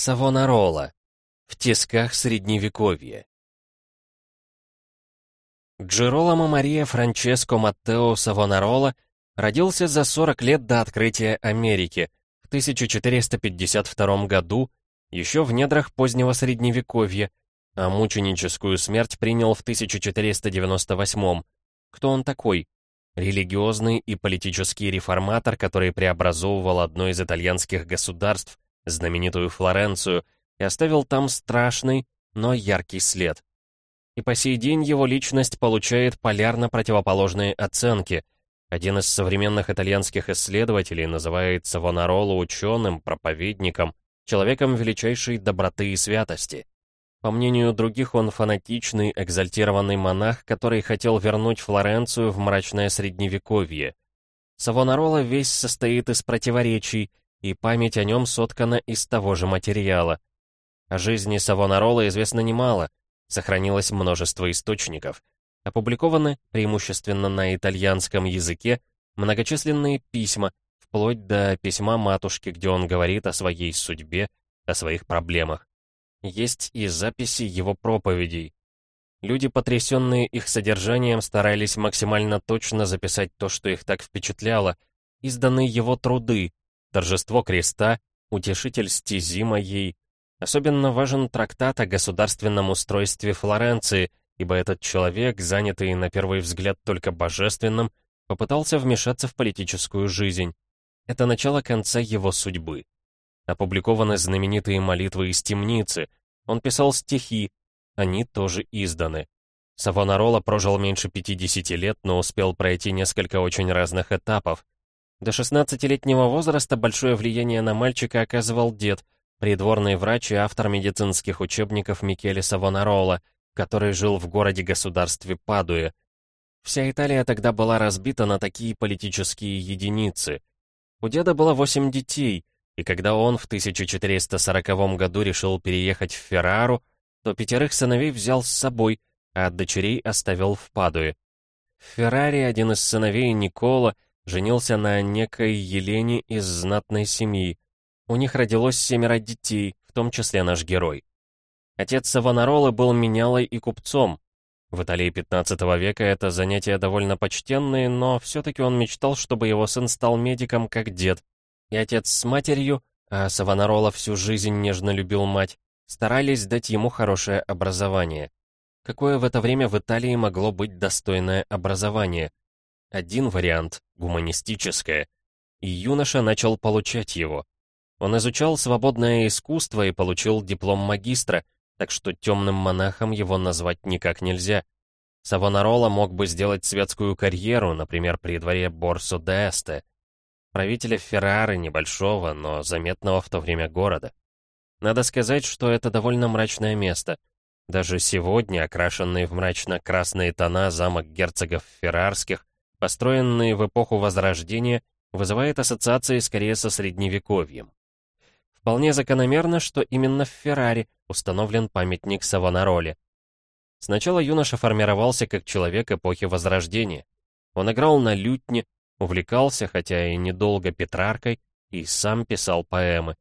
Савонарола. В тисках Средневековья. Джероломо Мария Франческо Маттео Савонарола родился за 40 лет до открытия Америки в 1452 году, еще в недрах позднего Средневековья, а мученическую смерть принял в 1498. Кто он такой? Религиозный и политический реформатор, который преобразовывал одно из итальянских государств, знаменитую Флоренцию, и оставил там страшный, но яркий след. И по сей день его личность получает полярно противоположные оценки. Один из современных итальянских исследователей называет Савонаролу ученым, проповедником, человеком величайшей доброты и святости. По мнению других, он фанатичный, экзальтированный монах, который хотел вернуть Флоренцию в мрачное средневековье. Савонарола весь состоит из противоречий, и память о нем соткана из того же материала. О жизни Савонарола известно немало, сохранилось множество источников. Опубликованы, преимущественно на итальянском языке, многочисленные письма, вплоть до письма матушки, где он говорит о своей судьбе, о своих проблемах. Есть и записи его проповедей. Люди, потрясенные их содержанием, старались максимально точно записать то, что их так впечатляло. Изданы его труды, Торжество креста, утешитель стези моей. Особенно важен трактат о государственном устройстве Флоренции, ибо этот человек, занятый на первый взгляд только божественным, попытался вмешаться в политическую жизнь. Это начало конца его судьбы. Опубликованы знаменитые молитвы из темницы. Он писал стихи, они тоже изданы. Савонарола прожил меньше 50 лет, но успел пройти несколько очень разных этапов. До 16-летнего возраста большое влияние на мальчика оказывал дед, придворный врач и автор медицинских учебников Микеле Савонарола, который жил в городе-государстве Падуе. Вся Италия тогда была разбита на такие политические единицы. У деда было восемь детей, и когда он в 1440 году решил переехать в Феррару, то пятерых сыновей взял с собой, а дочерей оставил в Падуе. В Ферраре один из сыновей Никола — женился на некой Елене из знатной семьи. У них родилось семеро детей, в том числе наш герой. Отец Савонаролы был менялой и купцом. В Италии 15 века это занятие довольно почтенное, но все-таки он мечтал, чтобы его сын стал медиком, как дед. И отец с матерью, а Савонарола всю жизнь нежно любил мать, старались дать ему хорошее образование. Какое в это время в Италии могло быть достойное образование? Один вариант — гуманистическое. И юноша начал получать его. Он изучал свободное искусство и получил диплом магистра, так что темным монахом его назвать никак нельзя. Савонарола мог бы сделать светскую карьеру, например, при дворе Борсо де Эсте, правителя Феррары небольшого, но заметного в то время города. Надо сказать, что это довольно мрачное место. Даже сегодня, окрашенный в мрачно-красные тона замок герцогов Феррарских, построенный в эпоху Возрождения, вызывает ассоциации скорее со Средневековьем. Вполне закономерно, что именно в Феррари установлен памятник Савонароле. Сначала юноша формировался как человек эпохи Возрождения. Он играл на лютне, увлекался, хотя и недолго, Петраркой, и сам писал поэмы.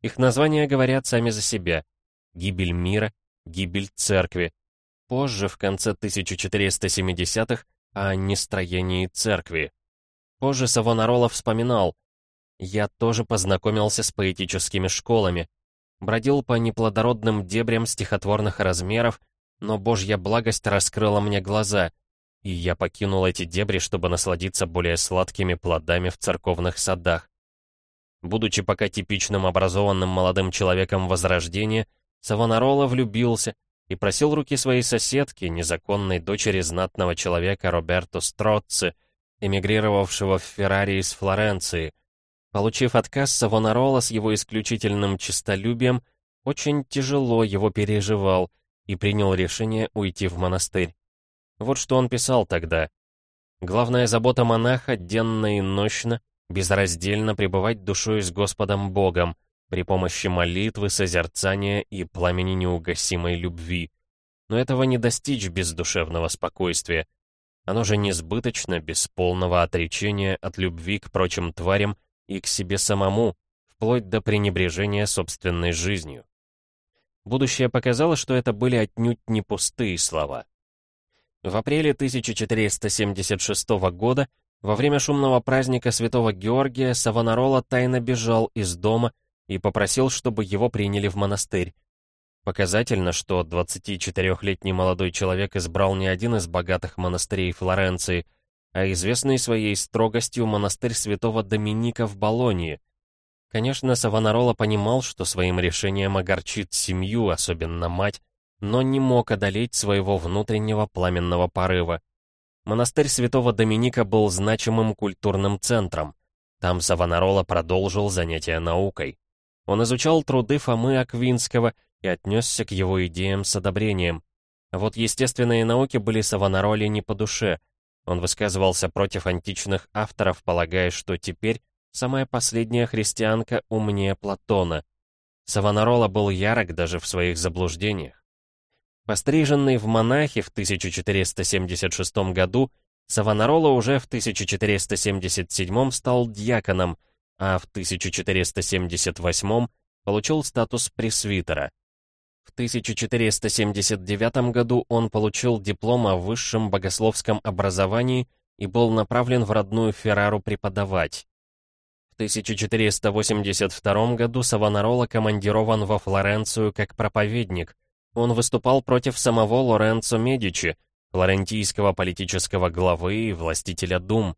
Их названия говорят сами за себя. «Гибель мира», «Гибель церкви». Позже, в конце 1470-х, о нестроении церкви. Позже Савонаролов вспоминал, «Я тоже познакомился с поэтическими школами, бродил по неплодородным дебрям стихотворных размеров, но Божья благость раскрыла мне глаза, и я покинул эти дебри, чтобы насладиться более сладкими плодами в церковных садах. Будучи пока типичным образованным молодым человеком Возрождения, Савонарола влюбился и просил руки своей соседки, незаконной дочери знатного человека Роберто Строцци, эмигрировавшего в Феррари из Флоренции. Получив отказ Савонарола с его исключительным честолюбием, очень тяжело его переживал и принял решение уйти в монастырь. Вот что он писал тогда. «Главная забота монаха — денно и нощно, безраздельно пребывать душой с Господом Богом, при помощи молитвы, созерцания и пламени неугасимой любви. Но этого не достичь без душевного спокойствия. Оно же несбыточно без полного отречения от любви к прочим тварям и к себе самому, вплоть до пренебрежения собственной жизнью. Будущее показало, что это были отнюдь не пустые слова. В апреле 1476 года, во время шумного праздника Святого Георгия, Савонарола тайно бежал из дома и попросил, чтобы его приняли в монастырь. Показательно, что 24-летний молодой человек избрал не один из богатых монастырей Флоренции, а известный своей строгостью монастырь святого Доминика в Болонии. Конечно, Савонарола понимал, что своим решением огорчит семью, особенно мать, но не мог одолеть своего внутреннего пламенного порыва. Монастырь святого Доминика был значимым культурным центром. Там Савонарола продолжил занятия наукой. Он изучал труды Фомы Аквинского и отнесся к его идеям с одобрением. А вот естественные науки были Савонароле не по душе. Он высказывался против античных авторов, полагая, что теперь самая последняя христианка умнее Платона. Савонарола был ярок даже в своих заблуждениях. Постриженный в монахи в 1476 году, Савонарола уже в 1477 стал дьяконом, а в 1478 получил статус пресвитера. В 1479 году он получил диплом о высшем богословском образовании и был направлен в родную Феррару преподавать. В 1482 году Савонарола командирован во Флоренцию как проповедник – он выступал против самого Лоренцо Медичи, флорентийского политического главы и властителя Дум.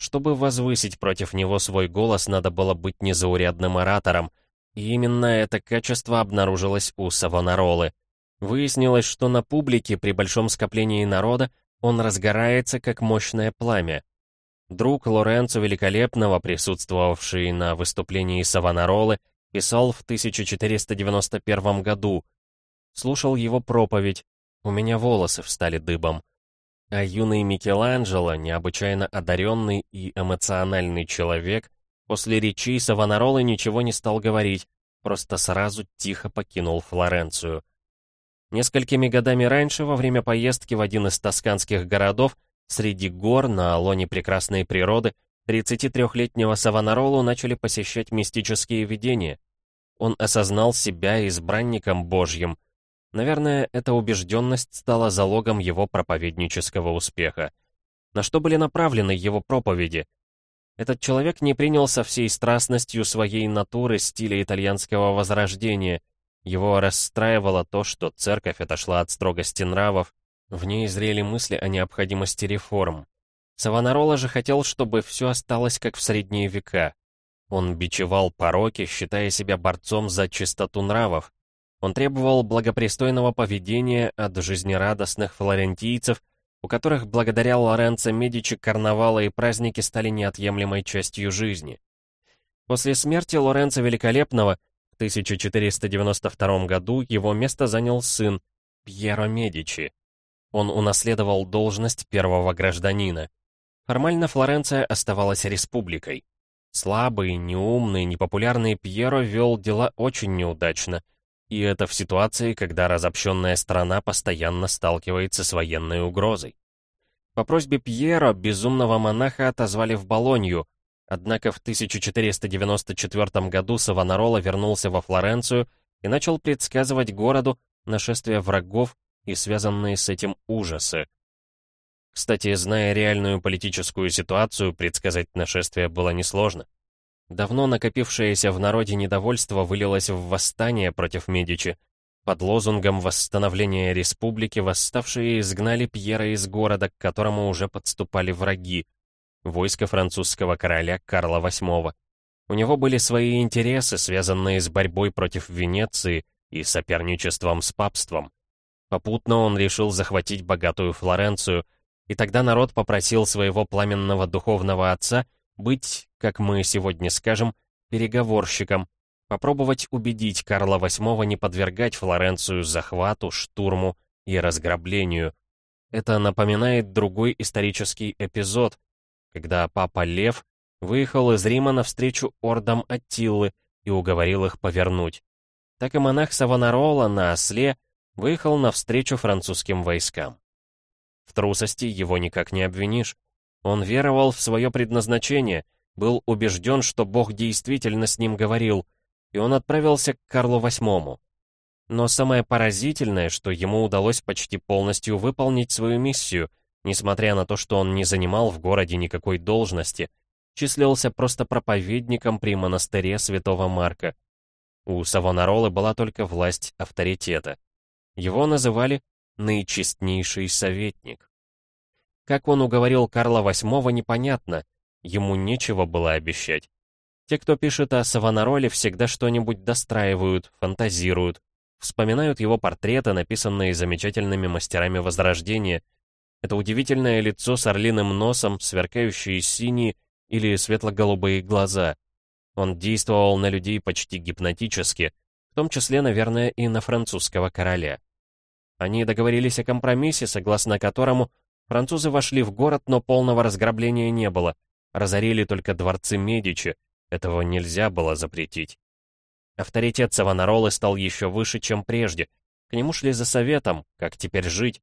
Чтобы возвысить против него свой голос, надо было быть незаурядным оратором, и именно это качество обнаружилось у Савонаролы. Выяснилось, что на публике при большом скоплении народа он разгорается, как мощное пламя. Друг Лоренцо Великолепного, присутствовавший на выступлении Савонаролы, писал в 1491 году слушал его проповедь, у меня волосы встали дыбом. А юный Микеланджело, необычайно одаренный и эмоциональный человек, после речи Савонаролы ничего не стал говорить, просто сразу тихо покинул Флоренцию. Несколькими годами раньше, во время поездки в один из тосканских городов, среди гор на лоне прекрасной природы, 33-летнего Савонаролу начали посещать мистические видения. Он осознал себя избранником Божьим — Наверное, эта убежденность стала залогом его проповеднического успеха. На что были направлены его проповеди? Этот человек не принял со всей страстностью своей натуры стиля итальянского возрождения. Его расстраивало то, что церковь отошла от строгости нравов, в ней зрели мысли о необходимости реформ. Савонарола же хотел, чтобы все осталось как в средние века. Он бичевал пороки, считая себя борцом за чистоту нравов, он требовал благопристойного поведения от жизнерадостных флорентийцев, у которых благодаря Лоренцо Медичи карнавалы и праздники стали неотъемлемой частью жизни. После смерти Лоренцо Великолепного в 1492 году его место занял сын Пьеро Медичи. Он унаследовал должность первого гражданина. Формально Флоренция оставалась республикой. Слабый, неумный, непопулярный Пьеро вел дела очень неудачно — и это в ситуации, когда разобщенная страна постоянно сталкивается с военной угрозой. По просьбе Пьера безумного монаха отозвали в Болонью, однако в 1494 году Савонарола вернулся во Флоренцию и начал предсказывать городу нашествие врагов и связанные с этим ужасы. Кстати, зная реальную политическую ситуацию, предсказать нашествие было несложно. Давно накопившееся в народе недовольство вылилось в восстание против Медичи. Под лозунгом восстановления республики восставшие изгнали Пьера из города, к которому уже подступали враги. Войско французского короля Карла VIII. У него были свои интересы, связанные с борьбой против Венеции и соперничеством с папством. Попутно он решил захватить богатую Флоренцию, и тогда народ попросил своего пламенного духовного отца — быть, как мы сегодня скажем, переговорщиком, попробовать убедить Карла VIII не подвергать Флоренцию захвату, штурму и разграблению. Это напоминает другой исторический эпизод, когда папа Лев выехал из Рима навстречу ордам Аттилы и уговорил их повернуть. Так и монах Савонарола на осле выехал навстречу французским войскам. В трусости его никак не обвинишь. Он веровал в свое предназначение, был убежден, что Бог действительно с ним говорил, и он отправился к Карлу VIII. Но самое поразительное, что ему удалось почти полностью выполнить свою миссию, несмотря на то, что он не занимал в городе никакой должности, числился просто проповедником при монастыре святого Марка. У Савонаролы была только власть авторитета. Его называли «наичестнейший советник». Как он уговорил Карла VIII, непонятно, ему нечего было обещать. Те, кто пишет о Савонароле, всегда что-нибудь достраивают, фантазируют, вспоминают его портреты, написанные замечательными мастерами Возрождения. Это удивительное лицо с орлиным носом, сверкающие синие или светло-голубые глаза. Он действовал на людей почти гипнотически, в том числе, наверное, и на французского короля. Они договорились о компромиссе, согласно которому французы вошли в город, но полного разграбления не было, разорили только дворцы Медичи, этого нельзя было запретить. Авторитет Савонаролы стал еще выше, чем прежде. К нему шли за советом, как теперь жить,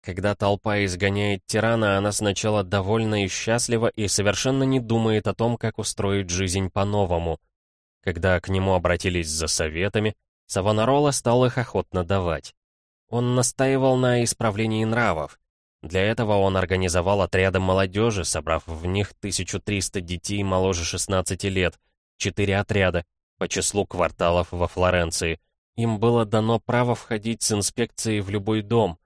когда толпа изгоняет тирана, она сначала довольна и счастлива и совершенно не думает о том, как устроить жизнь по-новому. Когда к нему обратились за советами, Савонарола стал их охотно давать. Он настаивал на исправлении нравов. Для этого он организовал отряды молодежи, собрав в них 1300 детей моложе 16 лет, четыре отряда, по числу кварталов во Флоренции. Им было дано право входить с инспекцией в любой дом,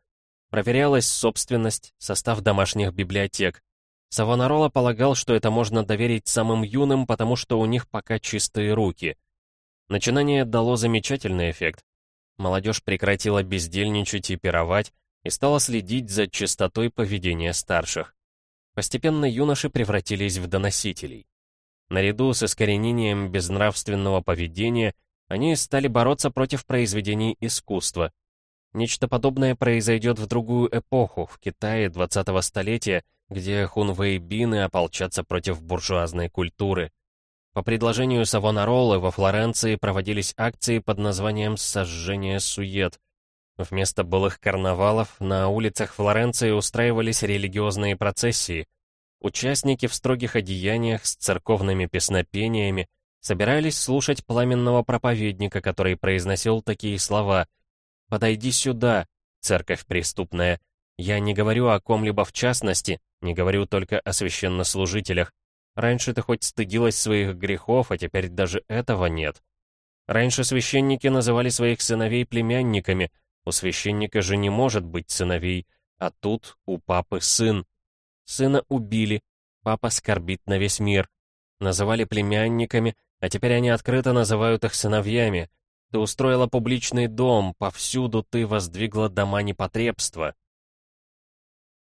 Проверялась собственность, состав домашних библиотек. Савонарола полагал, что это можно доверить самым юным, потому что у них пока чистые руки. Начинание дало замечательный эффект. Молодежь прекратила бездельничать и пировать и стала следить за чистотой поведения старших. Постепенно юноши превратились в доносителей. Наряду с искоренением безнравственного поведения они стали бороться против произведений искусства, Нечто подобное произойдет в другую эпоху, в Китае 20-го столетия, где хунвейбины ополчатся против буржуазной культуры. По предложению Савонаролы во Флоренции проводились акции под названием «Сожжение сует». Вместо былых карнавалов на улицах Флоренции устраивались религиозные процессии. Участники в строгих одеяниях с церковными песнопениями собирались слушать пламенного проповедника, который произносил такие слова «Подойди сюда, церковь преступная. Я не говорю о ком-либо в частности, не говорю только о священнослужителях. Раньше ты хоть стыдилась своих грехов, а теперь даже этого нет. Раньше священники называли своих сыновей племянниками, у священника же не может быть сыновей, а тут у папы сын. Сына убили, папа скорбит на весь мир. Называли племянниками, а теперь они открыто называют их сыновьями, ты устроила публичный дом, повсюду ты воздвигла дома непотребства.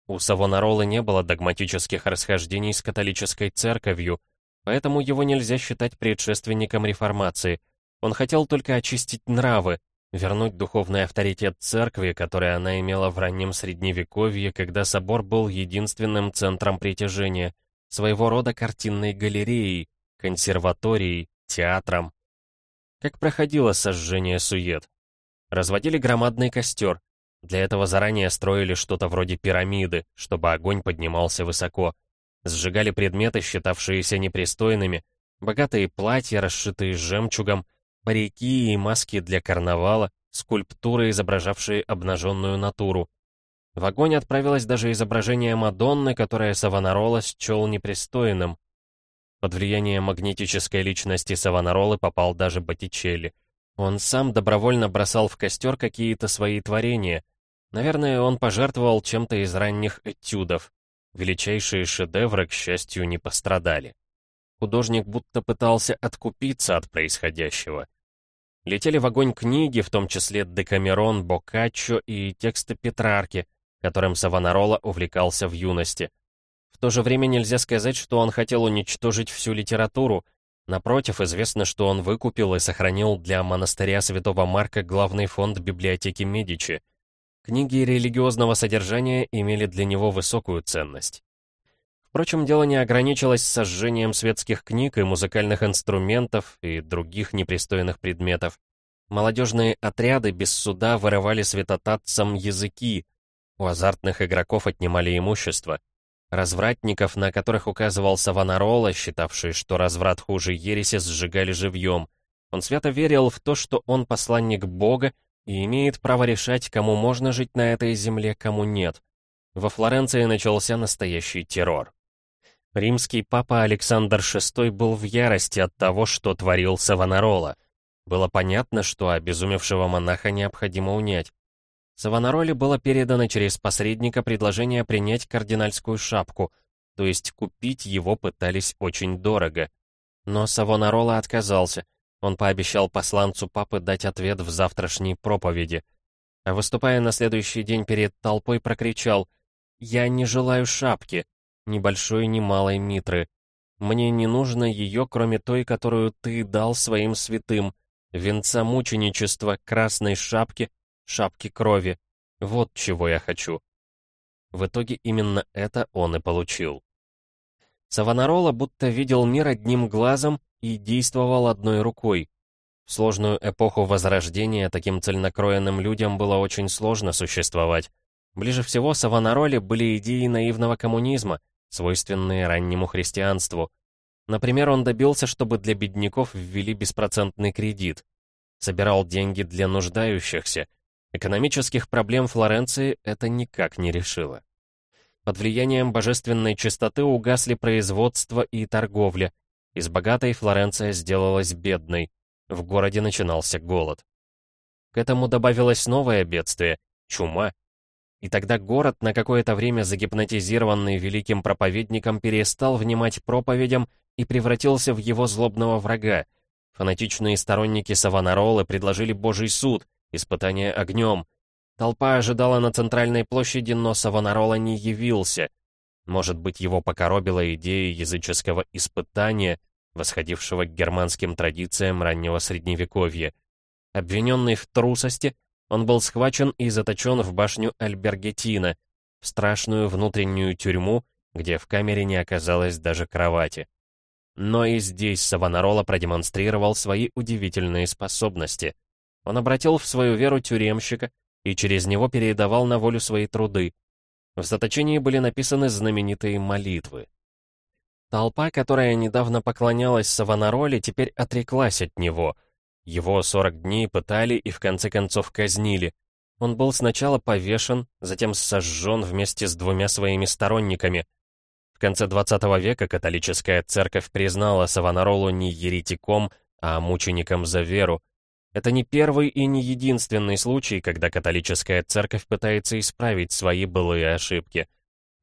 У Савонаролы не было догматических расхождений с католической церковью, поэтому его нельзя считать предшественником реформации. Он хотел только очистить нравы, вернуть духовный авторитет церкви, который она имела в раннем средневековье, когда собор был единственным центром притяжения, своего рода картинной галереей, консерваторией, театром. Как проходило сожжение сует? Разводили громадный костер. Для этого заранее строили что-то вроде пирамиды, чтобы огонь поднимался высоко. Сжигали предметы, считавшиеся непристойными, богатые платья, расшитые жемчугом, парики и маски для карнавала, скульптуры, изображавшие обнаженную натуру. В огонь отправилось даже изображение Мадонны, которое Савонарола счел непристойным. Под влияние магнетической личности Савонаролы попал даже Боттичелли. Он сам добровольно бросал в костер какие-то свои творения. Наверное, он пожертвовал чем-то из ранних этюдов. Величайшие шедевры, к счастью, не пострадали. Художник будто пытался откупиться от происходящего. Летели в огонь книги, в том числе Декамерон, Боккаччо и тексты Петрарки, которым Савонарола увлекался в юности — то же время нельзя сказать, что он хотел уничтожить всю литературу. Напротив, известно, что он выкупил и сохранил для монастыря Святого Марка главный фонд библиотеки Медичи. Книги религиозного содержания имели для него высокую ценность. Впрочем, дело не ограничилось сожжением светских книг и музыкальных инструментов и других непристойных предметов. Молодежные отряды без суда вырывали святотатцам языки, у азартных игроков отнимали имущество — развратников, на которых указывал Савонарола, считавший, что разврат хуже ереси, сжигали живьем. Он свято верил в то, что он посланник Бога и имеет право решать, кому можно жить на этой земле, кому нет. Во Флоренции начался настоящий террор. Римский папа Александр VI был в ярости от того, что творил Савонарола. Было понятно, что обезумевшего монаха необходимо унять. Савонароле было передано через посредника предложение принять кардинальскую шапку, то есть купить его пытались очень дорого. Но Савонарола отказался. Он пообещал посланцу папы дать ответ в завтрашней проповеди. А выступая на следующий день перед толпой, прокричал «Я не желаю шапки, ни большой, ни малой митры. Мне не нужно ее, кроме той, которую ты дал своим святым, венца мученичества, красной шапки, шапки крови. Вот чего я хочу. В итоге именно это он и получил. Савонарола будто видел мир одним глазом и действовал одной рукой. В сложную эпоху Возрождения таким цельнокроенным людям было очень сложно существовать. Ближе всего Савонароле были идеи наивного коммунизма, свойственные раннему христианству. Например, он добился, чтобы для бедняков ввели беспроцентный кредит. Собирал деньги для нуждающихся. Экономических проблем Флоренции это никак не решило. Под влиянием божественной чистоты угасли производство и торговля. Из богатой Флоренция сделалась бедной. В городе начинался голод. К этому добавилось новое бедствие — чума. И тогда город, на какое-то время загипнотизированный великим проповедником, перестал внимать проповедям и превратился в его злобного врага. Фанатичные сторонники Савонаролы предложили Божий суд, испытание огнем. Толпа ожидала на центральной площади, но Савонарола не явился. Может быть, его покоробила идея языческого испытания, восходившего к германским традициям раннего Средневековья. Обвиненный в трусости, он был схвачен и заточен в башню Альбергетина, в страшную внутреннюю тюрьму, где в камере не оказалось даже кровати. Но и здесь Савонарола продемонстрировал свои удивительные способности. Он обратил в свою веру тюремщика и через него передавал на волю свои труды. В заточении были написаны знаменитые молитвы. Толпа, которая недавно поклонялась Савонароле, теперь отреклась от него — его 40 дней пытали и в конце концов казнили. Он был сначала повешен, затем сожжен вместе с двумя своими сторонниками. В конце 20 века католическая церковь признала Савонаролу не еретиком, а мучеником за веру. Это не первый и не единственный случай, когда католическая церковь пытается исправить свои былые ошибки.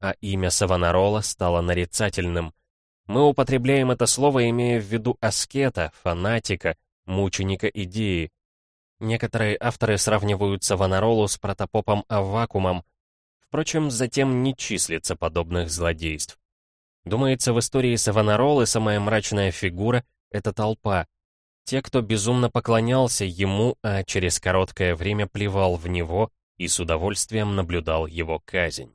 А имя Савонарола стало нарицательным. Мы употребляем это слово, имея в виду аскета, фанатика, мученика идеи. Некоторые авторы сравнивают Савонаролу с протопопом Аввакумом, впрочем, затем не числится подобных злодейств. Думается, в истории Савонаролы самая мрачная фигура — это толпа. Те, кто безумно поклонялся ему, а через короткое время плевал в него и с удовольствием наблюдал его казнь.